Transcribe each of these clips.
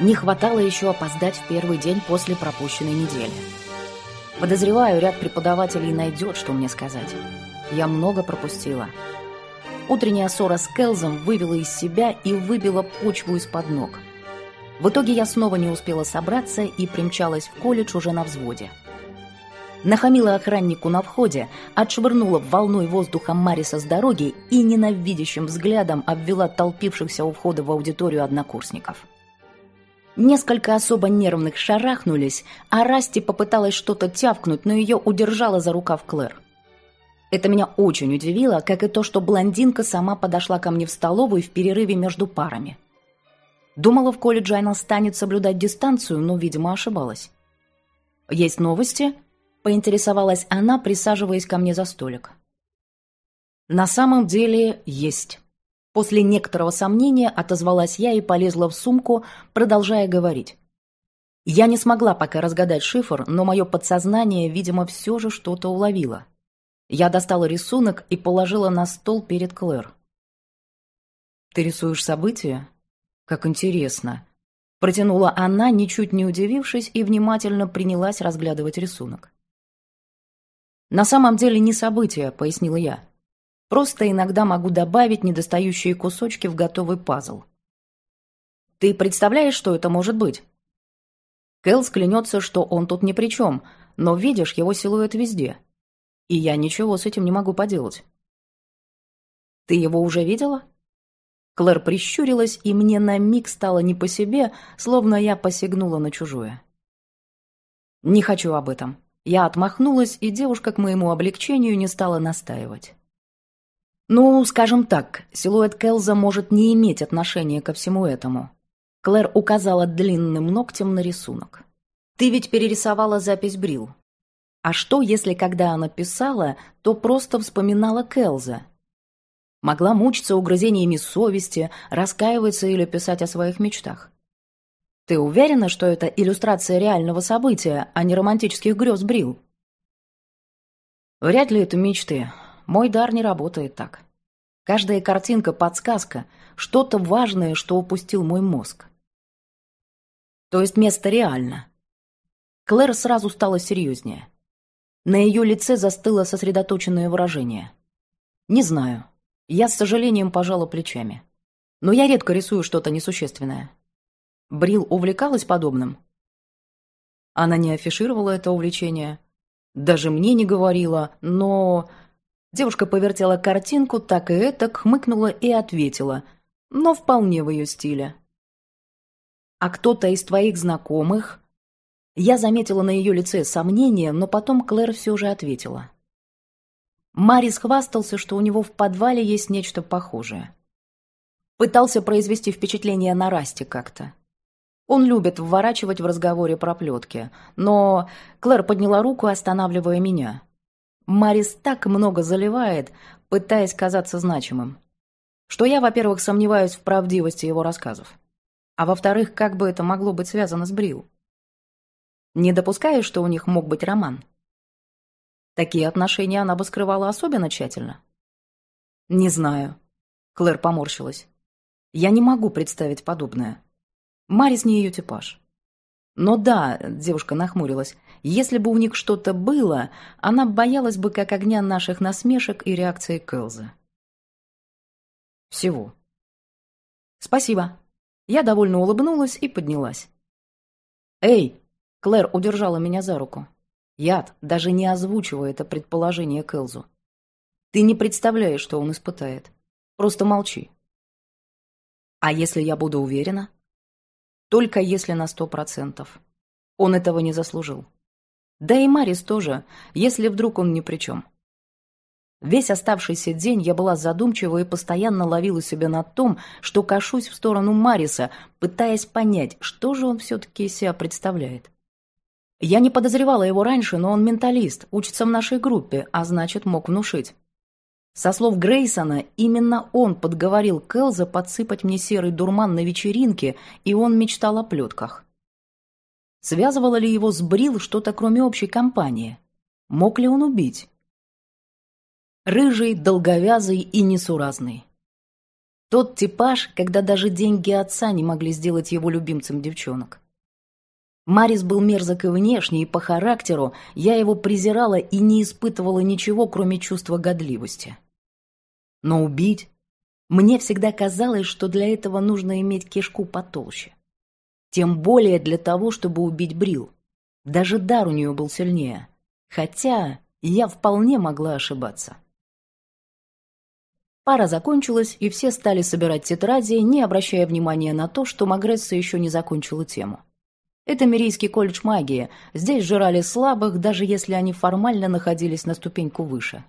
Не хватало еще опоздать в первый день после пропущенной недели. Подозреваю, ряд преподавателей найдет, что мне сказать. Я много пропустила. Утренняя ссора с Келзом вывела из себя и выбила почву из-под ног. В итоге я снова не успела собраться и примчалась в колледж уже на взводе. Нахамила охраннику на входе, отшвырнула волной воздуха Мариса с дороги и ненавидящим взглядом обвела толпившихся у входа в аудиторию однокурсников. Несколько особо нервных шарахнулись, а Расти попыталась что-то тявкнуть, но ее удержала за рукав Клэр. Это меня очень удивило, как и то, что блондинка сама подошла ко мне в столовую в перерыве между парами. Думала, в колледже она станет соблюдать дистанцию, но, видимо, ошибалась. «Есть новости?» – поинтересовалась она, присаживаясь ко мне за столик. «На самом деле есть». После некоторого сомнения отозвалась я и полезла в сумку, продолжая говорить. Я не смогла пока разгадать шифр, но мое подсознание, видимо, все же что-то уловило. Я достала рисунок и положила на стол перед Клэр. «Ты рисуешь события? Как интересно!» Протянула она, ничуть не удивившись, и внимательно принялась разглядывать рисунок. «На самом деле не события», — пояснила я. «Просто иногда могу добавить недостающие кусочки в готовый пазл». «Ты представляешь, что это может быть?» Кэлс клянется, что он тут ни при чем, но видишь его силуэт везде. И я ничего с этим не могу поделать. Ты его уже видела? Клэр прищурилась, и мне на миг стало не по себе, словно я посягнула на чужое. Не хочу об этом. Я отмахнулась, и девушка к моему облегчению не стала настаивать. Ну, скажем так, силуэт Келза может не иметь отношения ко всему этому. Клэр указала длинным ногтем на рисунок. Ты ведь перерисовала запись Брил. А что, если когда она писала, то просто вспоминала Келза? Могла мучиться угрызениями совести, раскаиваться или писать о своих мечтах. Ты уверена, что это иллюстрация реального события, а не романтических грез Брил? Вряд ли это мечты. Мой дар не работает так. Каждая картинка — подсказка, что-то важное, что упустил мой мозг. То есть место реально. Клэр сразу стала серьезнее. На ее лице застыло сосредоточенное выражение. «Не знаю. Я с сожалением пожала плечами. Но я редко рисую что-то несущественное». Брил увлекалась подобным? Она не афишировала это увлечение. Даже мне не говорила, но... Девушка повертела картинку, так и это, хмыкнула и ответила. Но вполне в ее стиле. «А кто-то из твоих знакомых я заметила на ее лице сомнение, но потом Клэр все же ответила. Марис хвастался, что у него в подвале есть нечто похожее. Пытался произвести впечатление на Расте как-то. Он любит вворачивать в разговоре про плетки, но Клэр подняла руку, останавливая меня. Марис так много заливает, пытаясь казаться значимым, что я, во-первых, сомневаюсь в правдивости его рассказов, а во-вторых, как бы это могло быть связано с Брил. Не допускаешь, что у них мог быть роман? Такие отношения она бы скрывала особенно тщательно. Не знаю. Клэр поморщилась. Я не могу представить подобное. Марис не ее типаж. Но да, девушка нахмурилась, если бы у них что-то было, она боялась бы как огня наших насмешек и реакции Кэлза. Всего. Спасибо. Я довольно улыбнулась и поднялась. «Эй!» Клэр удержала меня за руку. Яд, даже не озвучивая это предположение Кэлзу. Ты не представляешь, что он испытает. Просто молчи. А если я буду уверена? Только если на сто процентов. Он этого не заслужил. Да и Марис тоже, если вдруг он ни при чем. Весь оставшийся день я была задумчива и постоянно ловила себя на том, что кашусь в сторону Мариса, пытаясь понять, что же он все-таки из себя представляет. Я не подозревала его раньше, но он менталист, учится в нашей группе, а значит, мог внушить. Со слов Грейсона, именно он подговорил Келза подсыпать мне серый дурман на вечеринке, и он мечтал о плетках. Связывало ли его с Брил что-то кроме общей компании? Мог ли он убить? Рыжий, долговязый и несуразный. Тот типаж, когда даже деньги отца не могли сделать его любимцем девчонок. Марис был мерзок и внешне, и по характеру я его презирала и не испытывала ничего, кроме чувства годливости. Но убить? Мне всегда казалось, что для этого нужно иметь кишку потолще. Тем более для того, чтобы убить Брил. Даже дар у нее был сильнее. Хотя я вполне могла ошибаться. Пара закончилась, и все стали собирать тетради, не обращая внимания на то, что Магресса еще не закончила тему. Это Мирийский колледж магии. Здесь жрали слабых, даже если они формально находились на ступеньку выше.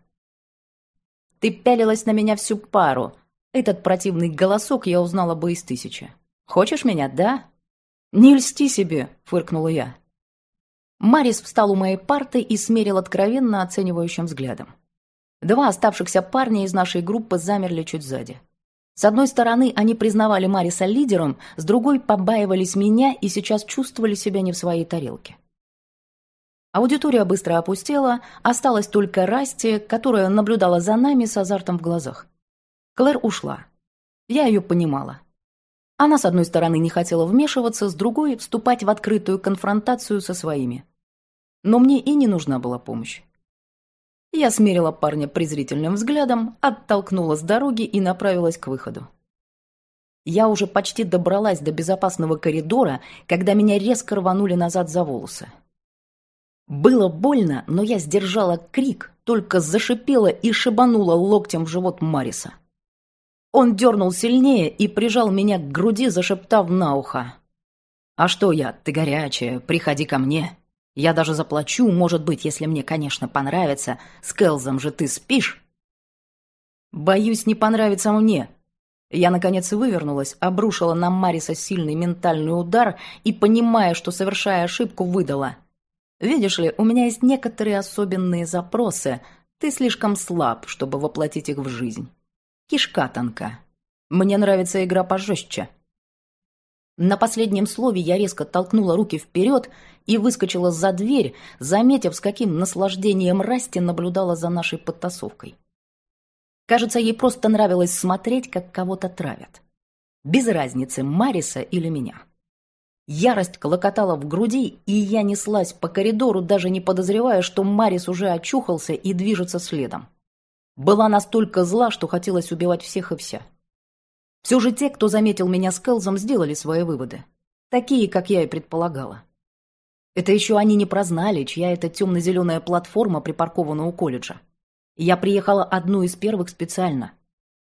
«Ты пялилась на меня всю пару!» Этот противный голосок я узнала бы из тысячи. «Хочешь меня, да?» «Не льсти себе!» — фыркнула я. Марис встал у моей парты и смерил откровенно оценивающим взглядом. Два оставшихся парня из нашей группы замерли чуть сзади. С одной стороны, они признавали Мариса лидером, с другой побаивались меня и сейчас чувствовали себя не в своей тарелке. Аудитория быстро опустела, осталась только Расти, которая наблюдала за нами с азартом в глазах. Клэр ушла. Я ее понимала. Она, с одной стороны, не хотела вмешиваться, с другой – вступать в открытую конфронтацию со своими. Но мне и не нужна была помощь. Я смерила парня презрительным взглядом, оттолкнула с дороги и направилась к выходу. Я уже почти добралась до безопасного коридора, когда меня резко рванули назад за волосы. Было больно, но я сдержала крик, только зашипела и шибанула локтем в живот Мариса. Он дернул сильнее и прижал меня к груди, зашептав на ухо. «А что я, ты горячая, приходи ко мне!» Я даже заплачу, может быть, если мне, конечно, понравится. С Келзом же ты спишь?» «Боюсь, не понравится мне». Я, наконец, вывернулась, обрушила на Мариса сильный ментальный удар и, понимая, что, совершая ошибку, выдала. «Видишь ли, у меня есть некоторые особенные запросы. Ты слишком слаб, чтобы воплотить их в жизнь. Кишка тонка. Мне нравится игра пожестче». На последнем слове я резко толкнула руки вперед и выскочила за дверь, заметив, с каким наслаждением Расти наблюдала за нашей подтасовкой. Кажется, ей просто нравилось смотреть, как кого-то травят. Без разницы, Мариса или меня. Ярость колокотала в груди, и я неслась по коридору, даже не подозревая, что Марис уже очухался и движется следом. Была настолько зла, что хотелось убивать всех и вся. Все же те, кто заметил меня с Келзом, сделали свои выводы. Такие, как я и предполагала. Это еще они не прознали, чья это темно-зеленая платформа припаркована у колледжа. Я приехала одну из первых специально.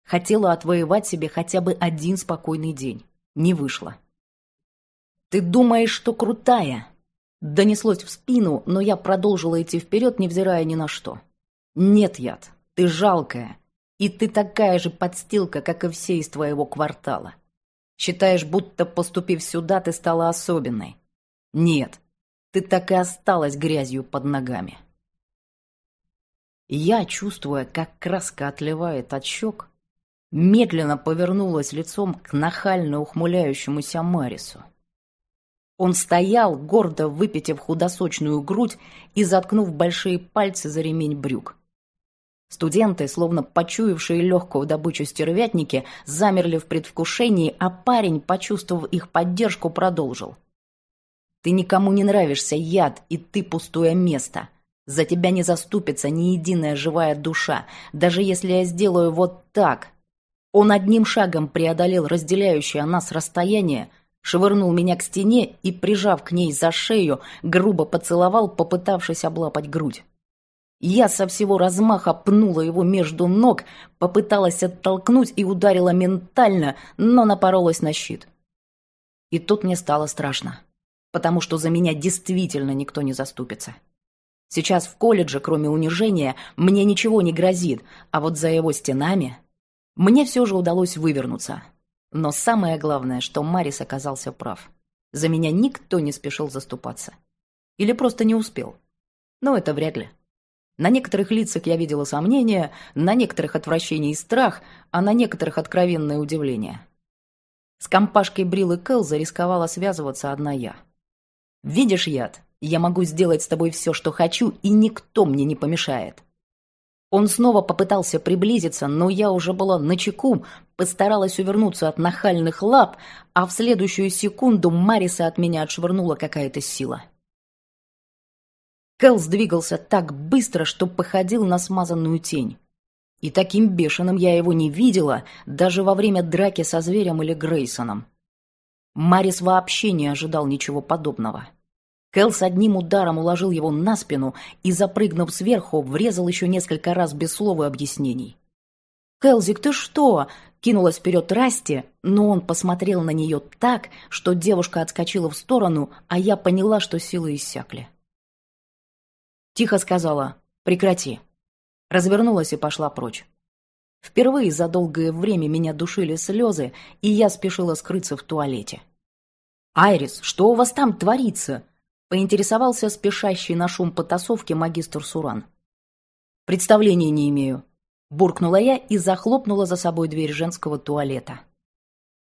Хотела отвоевать себе хотя бы один спокойный день. Не вышло. «Ты думаешь, что крутая?» Донеслось в спину, но я продолжила идти вперед, невзирая ни на что. «Нет, яд, ты жалкая. И ты такая же подстилка, как и все из твоего квартала. Считаешь, будто поступив сюда, ты стала особенной. Нет, ты так и осталась грязью под ногами. Я, чувствуя, как краска отливает от щек, медленно повернулась лицом к нахально ухмыляющемуся Марису. Он стоял, гордо выпитив худосочную грудь и заткнув большие пальцы за ремень брюк. Студенты, словно почуявшие легкую добычу стервятники, замерли в предвкушении, а парень, почувствовав их поддержку, продолжил. «Ты никому не нравишься, яд, и ты пустое место. За тебя не заступится ни единая живая душа, даже если я сделаю вот так». Он одним шагом преодолел разделяющее нас расстояние, швырнул меня к стене и, прижав к ней за шею, грубо поцеловал, попытавшись облапать грудь. Я со всего размаха пнула его между ног, попыталась оттолкнуть и ударила ментально, но напоролась на щит. И тут мне стало страшно, потому что за меня действительно никто не заступится. Сейчас в колледже, кроме унижения, мне ничего не грозит, а вот за его стенами... Мне все же удалось вывернуться. Но самое главное, что Марис оказался прав. За меня никто не спешил заступаться. Или просто не успел. Но это вряд ли. На некоторых лицах я видела сомнение, на некоторых отвращение и страх, а на некоторых откровенное удивление. С компашкой Брил и Кэл зарисковала связываться одна я. «Видишь, яд, я могу сделать с тобой все, что хочу, и никто мне не помешает». Он снова попытался приблизиться, но я уже была на чеку, постаралась увернуться от нахальных лап, а в следующую секунду Мариса от меня отшвырнула какая-то сила. Кэлс двигался так быстро, что походил на смазанную тень. И таким бешеным я его не видела, даже во время драки со зверем или Грейсоном. Марис вообще не ожидал ничего подобного. Кэл с одним ударом уложил его на спину и, запрыгнув сверху, врезал еще несколько раз без слов и объяснений. «Кэлзик, ты что?» — кинулась вперед Расти, но он посмотрел на нее так, что девушка отскочила в сторону, а я поняла, что силы иссякли. Тихо сказала «Прекрати». Развернулась и пошла прочь. Впервые за долгое время меня душили слезы, и я спешила скрыться в туалете. «Айрис, что у вас там творится?» — поинтересовался спешащий на шум потасовки магистр Суран. «Представления не имею», — буркнула я и захлопнула за собой дверь женского туалета.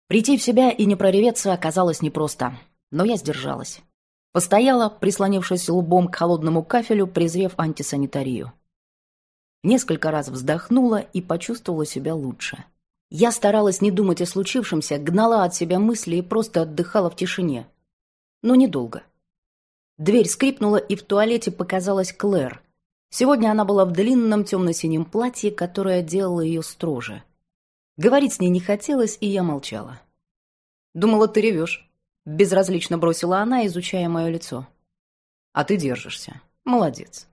Прийти в себя и не прореветься оказалось непросто, но я сдержалась. Постояла, прислонившись лбом к холодному кафелю, презрев антисанитарию. Несколько раз вздохнула и почувствовала себя лучше. Я старалась не думать о случившемся, гнала от себя мысли и просто отдыхала в тишине. Но недолго. Дверь скрипнула, и в туалете показалась Клэр. Сегодня она была в длинном темно-синем платье, которое делало ее строже. Говорить с ней не хотелось, и я молчала. «Думала, ты ревешь», — безразлично бросила она, изучая мое лицо. «А ты держишься. Молодец».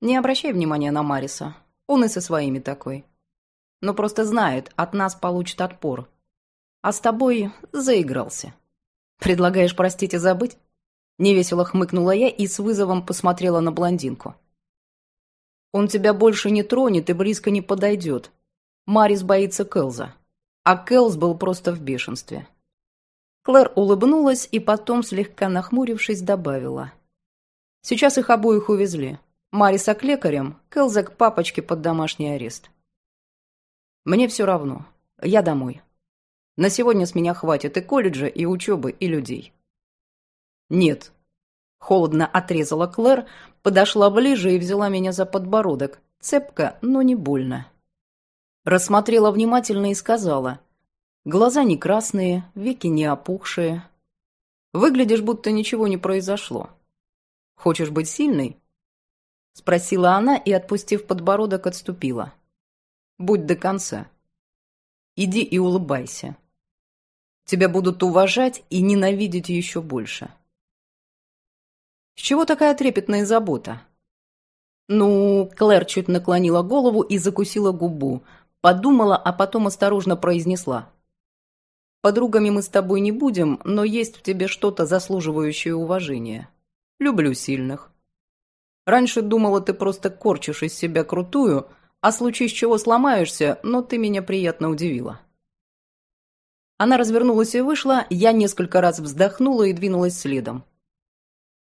Не обращай внимания на Мариса. Он и со своими такой. Но просто знает, от нас получит отпор. А с тобой заигрался. Предлагаешь простить и забыть? Невесело хмыкнула я и с вызовом посмотрела на блондинку. Он тебя больше не тронет и близко не подойдет. Марис боится Кэлза. А Кэлз был просто в бешенстве. Клэр улыбнулась и потом, слегка нахмурившись, добавила. Сейчас их обоих увезли. Мариса к лекарям, Келза к папочке под домашний арест. Мне все равно. Я домой. На сегодня с меня хватит и колледжа, и учебы, и людей. Нет. Холодно отрезала Клэр, подошла ближе и взяла меня за подбородок. Цепко, но не больно. Рассмотрела внимательно и сказала. Глаза не красные, веки не опухшие. Выглядишь, будто ничего не произошло. Хочешь быть сильной? — спросила она и, отпустив подбородок, отступила. «Будь до конца. Иди и улыбайся. Тебя будут уважать и ненавидеть еще больше». «С чего такая трепетная забота?» Ну, Клэр чуть наклонила голову и закусила губу, подумала, а потом осторожно произнесла. «Подругами мы с тобой не будем, но есть в тебе что-то заслуживающее уважения. Люблю сильных. Раньше думала, ты просто корчишь из себя крутую, а случись чего сломаешься, но ты меня приятно удивила». Она развернулась и вышла, я несколько раз вздохнула и двинулась следом.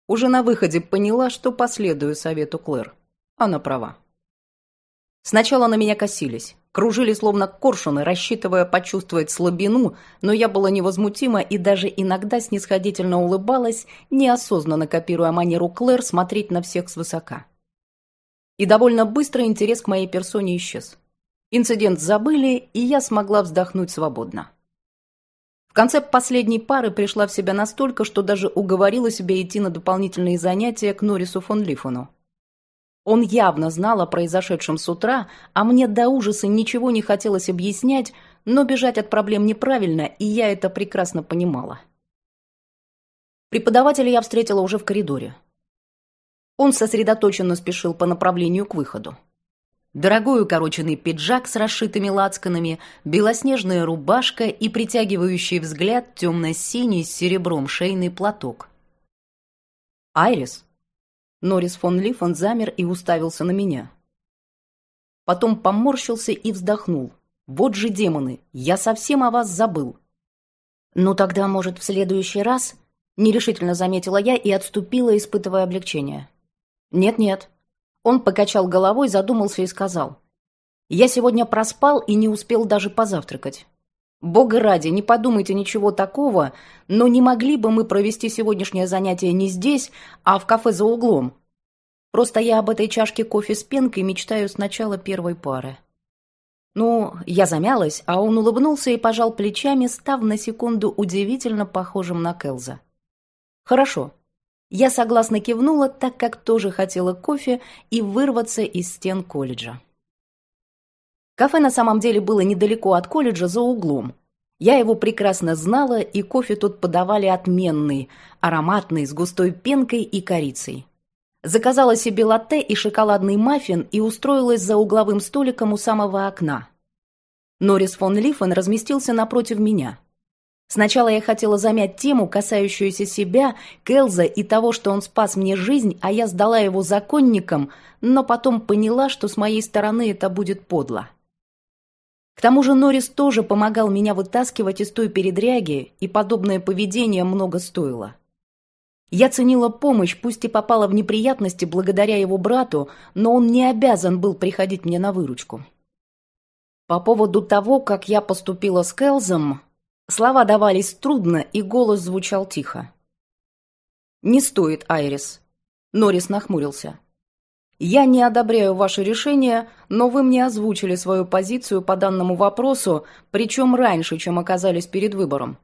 Уже на выходе поняла, что последую совету Клэр. Она права. Сначала на меня косились, кружили словно коршуны, рассчитывая почувствовать слабину, но я была невозмутима и даже иногда снисходительно улыбалась, неосознанно копируя манеру Клэр смотреть на всех свысока. И довольно быстро интерес к моей персоне исчез. Инцидент забыли, и я смогла вздохнуть свободно. Конце последней пары пришла в себя настолько, что даже уговорила себя идти на дополнительные занятия к Норрису фон Лифону. Он явно знал о произошедшем с утра, а мне до ужаса ничего не хотелось объяснять, но бежать от проблем неправильно, и я это прекрасно понимала. Преподавателя я встретила уже в коридоре. Он сосредоточенно спешил по направлению к выходу. Дорогой укороченный пиджак с расшитыми лацканами, белоснежная рубашка и притягивающий взгляд темно-синий с серебром шейный платок. «Айрис», Норрис фон Лифон замер и уставился на меня. Потом поморщился и вздохнул. «Вот же демоны! Я совсем о вас забыл!» «Ну тогда, может, в следующий раз?» Нерешительно заметила я и отступила, испытывая облегчение. «Нет-нет». Он покачал головой, задумался и сказал. «Я сегодня проспал и не успел даже позавтракать. Бога ради, не подумайте ничего такого, но не могли бы мы провести сегодняшнее занятие не здесь, а в кафе за углом? Просто я об этой чашке кофе с пенкой мечтаю с начала первой пары. Ну, я замялась, а он улыбнулся и пожал плечами, став на секунду удивительно похожим на Келза. «Хорошо». Я согласно кивнула, так как тоже хотела кофе и вырваться из стен колледжа. Кафе на самом деле было недалеко от колледжа, за углом. Я его прекрасно знала, и кофе тут подавали отменный, ароматный, с густой пенкой и корицей. Заказала себе латте и шоколадный маффин и устроилась за угловым столиком у самого окна. Норрис фон Лифен разместился напротив меня. Сначала я хотела замять тему, касающуюся себя, Келза и того, что он спас мне жизнь, а я сдала его законникам, но потом поняла, что с моей стороны это будет подло. К тому же Норрис тоже помогал меня вытаскивать из той передряги, и подобное поведение много стоило. Я ценила помощь, пусть и попала в неприятности благодаря его брату, но он не обязан был приходить мне на выручку. По поводу того, как я поступила с Келзом, слова давались трудно, и голос звучал тихо. «Не стоит, Айрис», — Норрис нахмурился. «Я не одобряю ваше решение, но вы мне озвучили свою позицию по данному вопросу, причем раньше, чем оказались перед выбором.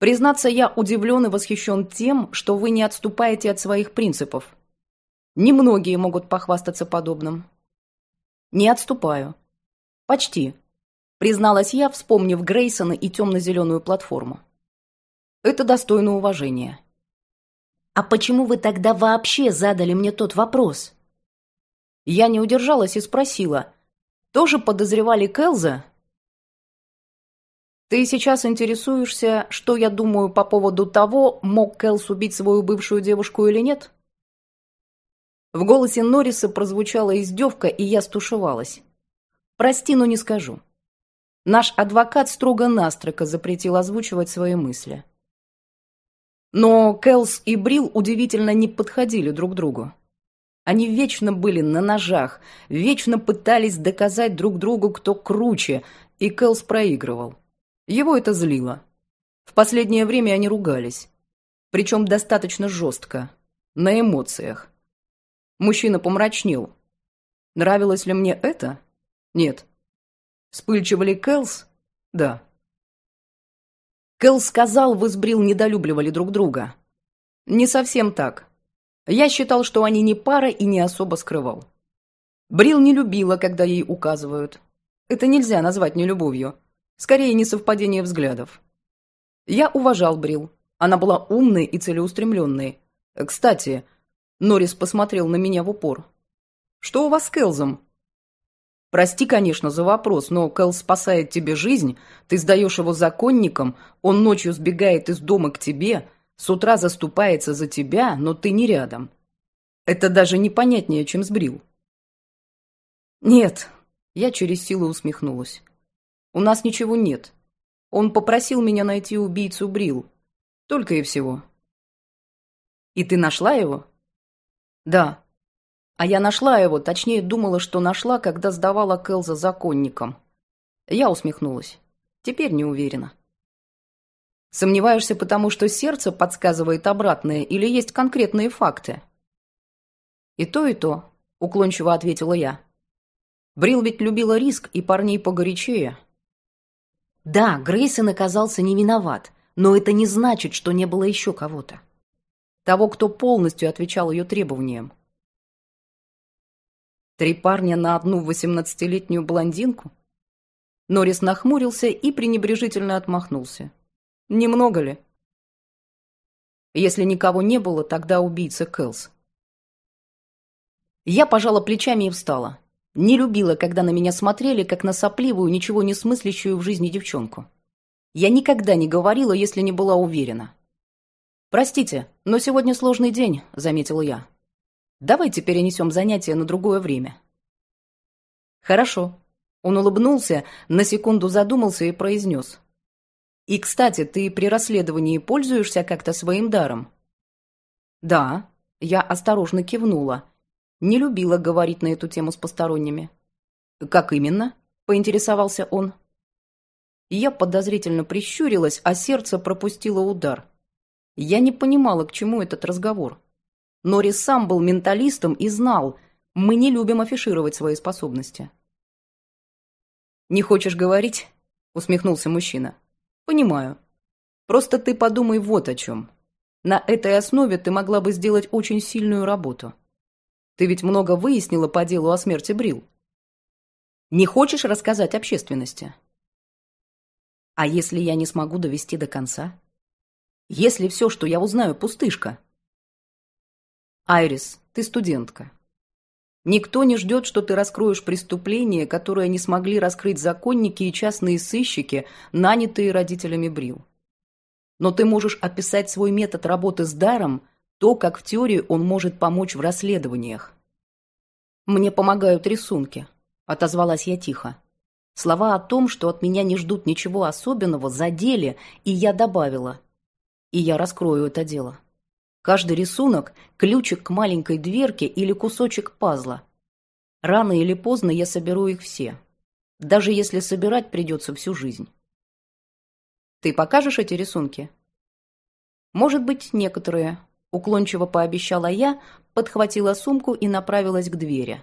Признаться, я удивлен и восхищен тем, что вы не отступаете от своих принципов. Немногие могут похвастаться подобным. Не отступаю. Почти. Призналась я, вспомнив Грейсона и темно-зеленую платформу. Это достойно уважения. А почему вы тогда вообще задали мне тот вопрос? Я не удержалась и спросила. Тоже подозревали Келза? Ты сейчас интересуешься, что я думаю по поводу того, мог Кэлс убить свою бывшую девушку или нет? В голосе Норриса прозвучала издевка, и я стушевалась. Прости, но не скажу. Наш адвокат строго-настрого запретил озвучивать свои мысли. Но Кэлс и Брил удивительно не подходили друг другу. Они вечно были на ножах, вечно пытались доказать друг другу, кто круче, и Кэлс проигрывал. Его это злило. В последнее время они ругались. Причем достаточно жестко. На эмоциях. Мужчина помрачнел. Нравилось ли мне это? Нет. Вспыльчивали Кэлс? Да. Кэлс сказал, вы с Брил недолюбливали друг друга. Не совсем так. Я считал, что они не пара и не особо скрывал. Брил не любила, когда ей указывают. Это нельзя назвать нелюбовью. Скорее, несовпадение взглядов. Я уважал Брил. Она была умной и целеустремленной. Кстати, Норрис посмотрел на меня в упор. «Что у вас с Келзом?» «Прости, конечно, за вопрос, но Кэл спасает тебе жизнь, ты сдаешь его законникам, он ночью сбегает из дома к тебе, с утра заступается за тебя, но ты не рядом. Это даже непонятнее, чем сбрил». «Нет», — я через силу усмехнулась. У нас ничего нет. Он попросил меня найти убийцу Брил. Только и всего. И ты нашла его? Да. А я нашла его, точнее думала, что нашла, когда сдавала Кэлза законникам. Я усмехнулась. Теперь не уверена. Сомневаешься, потому что сердце подсказывает обратное, или есть конкретные факты? И то, и то, уклончиво ответила я. Брил ведь любила риск и парней погорячее. Да, Грейсон оказался не виноват, но это не значит, что не было еще кого-то. Того, кто полностью отвечал ее требованиям. Три парня на одну восемнадцатилетнюю блондинку? Норрис нахмурился и пренебрежительно отмахнулся. Немного ли? Если никого не было, тогда убийца Кэлс. Я пожала плечами и встала. Не любила, когда на меня смотрели, как на сопливую, ничего не смыслящую в жизни девчонку. Я никогда не говорила, если не была уверена. «Простите, но сегодня сложный день», — заметила я. «Давайте перенесем занятия на другое время». «Хорошо». Он улыбнулся, на секунду задумался и произнес. «И, кстати, ты при расследовании пользуешься как-то своим даром?» «Да», — я осторожно кивнула, не любила говорить на эту тему с посторонними. «Как именно?» – поинтересовался он. Я подозрительно прищурилась, а сердце пропустило удар. Я не понимала, к чему этот разговор. Норрис сам был менталистом и знал, мы не любим афишировать свои способности. «Не хочешь говорить?» — усмехнулся мужчина. «Понимаю. Просто ты подумай вот о чем. На этой основе ты могла бы сделать очень сильную работу. Ты ведь много выяснила по делу о смерти Брил. Не хочешь рассказать общественности? А если я не смогу довести до конца? Если все, что я узнаю, пустышка? Айрис, ты студентка. Никто не ждет, что ты раскроешь преступление, которое не смогли раскрыть законники и частные сыщики, нанятые родителями Брил. Но ты можешь описать свой метод работы с даром, то, как в теории он может помочь в расследованиях. Мне помогают рисунки отозвалась я тихо. Слова о том, что от меня не ждут ничего особенного, задели, и я добавила. И я раскрою это дело. Каждый рисунок – ключик к маленькой дверке или кусочек пазла. Рано или поздно я соберу их все. Даже если собирать придется всю жизнь. Ты покажешь эти рисунки? Может быть, некоторые. Уклончиво пообещала я, подхватила сумку и направилась к двери.